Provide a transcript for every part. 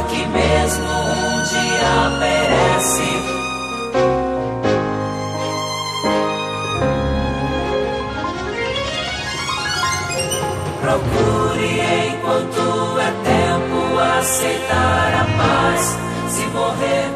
Aqui mesmo um dia perece. Procure enquanto é tempo aceitar a paz. Se morrer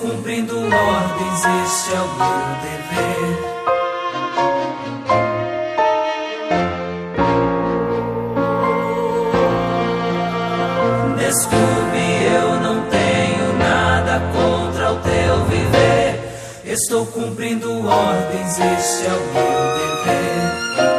cumprindo ordens, este é o meu dever. Desculpe, eu não tenho nada contra o teu viver. Estou cumprindo ordens, este é o meu dever.